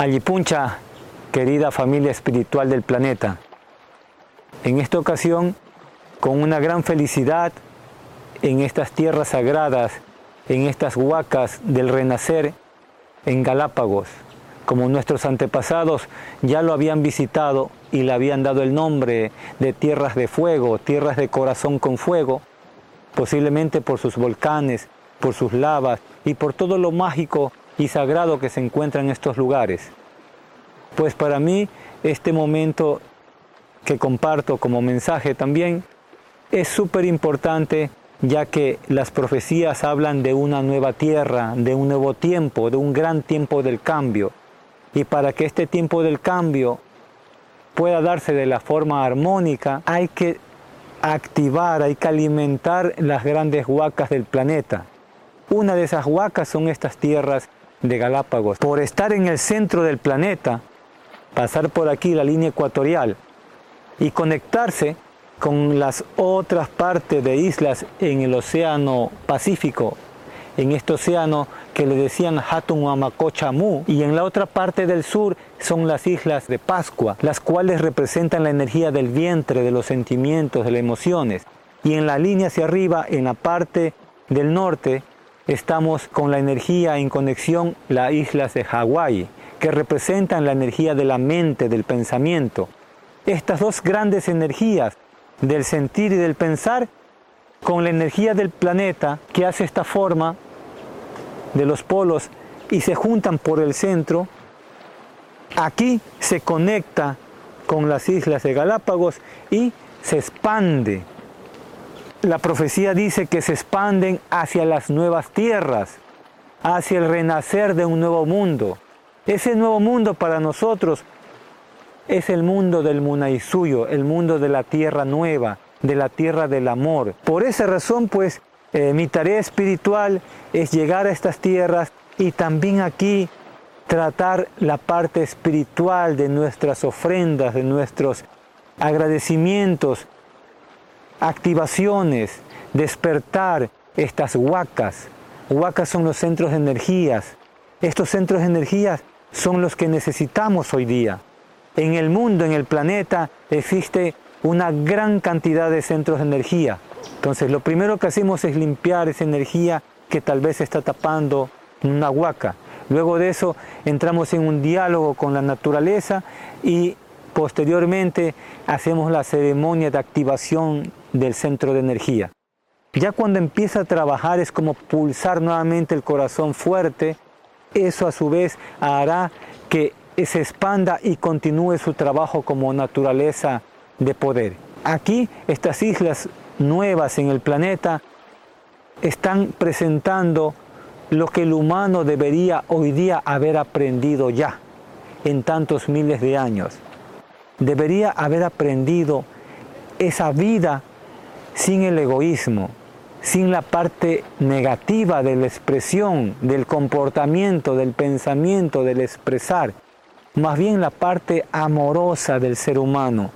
Allipuncha, querida familia espiritual del planeta. En esta ocasión, con una gran felicidad en estas tierras sagradas, en estas huacas del renacer en Galápagos, como nuestros antepasados ya lo habían visitado y le habían dado el nombre de tierras de fuego, tierras de corazón con fuego, posiblemente por sus volcanes, por sus lavas y por todo lo mágico y sagrado que se encuentra en estos lugares. Pues para mí este momento que comparto como mensaje también es súper importante ya que las profecías hablan de una nueva tierra, de un nuevo tiempo, de un gran tiempo del cambio. Y para que este tiempo del cambio pueda darse de la forma armónica, hay que activar, hay que alimentar las grandes huacas del planeta. Una de esas huacas son estas tierras de Galápagos. Por estar en el centro del planeta, pasar por aquí la línea ecuatorial y conectarse con las otras partes de islas en el Océano Pacífico, en este océano que le decían Hatun Amakochamu, y en la otra parte del sur son las islas de Pascua, las cuales representan la energía del vientre, de los sentimientos, de las emociones. Y en la línea hacia arriba, en la parte del norte, estamos con la energía en conexión las islas de Hawái, que representan la energía de la mente, del pensamiento. Estas dos grandes energías, del sentir y del pensar, con la energía del planeta que hace esta forma de los polos y se juntan por el centro, aquí se conecta con las islas de Galápagos y se expande la profecía dice que se expanden hacia las nuevas tierras, hacia el renacer de un nuevo mundo. Ese nuevo mundo para nosotros es el mundo del Munaisuyo, el mundo de la tierra nueva, de la tierra del amor. Por esa razón, pues, eh, mi tarea espiritual es llegar a estas tierras y también aquí tratar la parte espiritual de nuestras ofrendas, de nuestros agradecimientos, activaciones, despertar estas huacas. Huacas son los centros de energías. Estos centros de energías son los que necesitamos hoy día. En el mundo, en el planeta, existe una gran cantidad de centros de energía. Entonces, lo primero que hacemos es limpiar esa energía que tal vez está tapando una huaca. Luego de eso entramos en un diálogo con la naturaleza y posteriormente hacemos la ceremonia de activación del centro de energía. Ya cuando empieza a trabajar es como pulsar nuevamente el corazón fuerte, eso a su vez hará que se expanda y continúe su trabajo como naturaleza de poder. Aquí estas islas nuevas en el planeta están presentando lo que el humano debería hoy día haber aprendido ya en tantos miles de años. Debería haber aprendido esa vida sin el egoísmo, sin la parte negativa de la expresión, del comportamiento, del pensamiento, del expresar, más bien la parte amorosa del ser humano,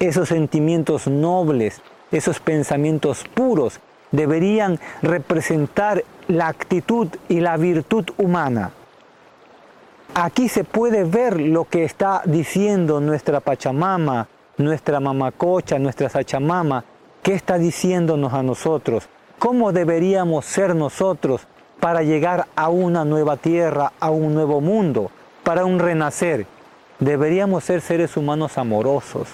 esos sentimientos nobles, esos pensamientos puros, deberían representar la actitud y la virtud humana. Aquí se puede ver lo que está diciendo nuestra Pachamama, nuestra Mamacocha, nuestra Sachamama, ¿Qué está diciéndonos a nosotros? ¿Cómo deberíamos ser nosotros para llegar a una nueva tierra, a un nuevo mundo, para un renacer? Deberíamos ser seres humanos amorosos.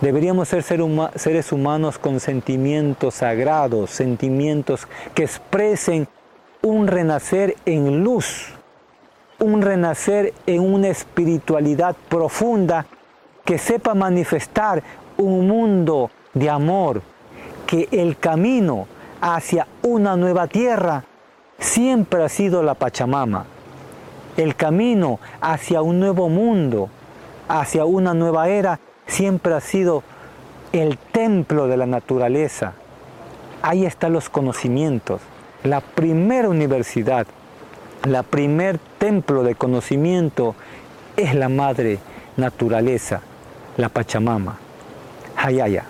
Deberíamos ser seres humanos con sentimientos sagrados, sentimientos que expresen un renacer en luz, un renacer en una espiritualidad profunda que sepa manifestar un mundo de amor, que el camino hacia una nueva tierra siempre ha sido la Pachamama. El camino hacia un nuevo mundo, hacia una nueva era, siempre ha sido el templo de la naturaleza. Ahí están los conocimientos. La primera universidad, la primer templo de conocimiento es la madre naturaleza, la Pachamama. Hayaya.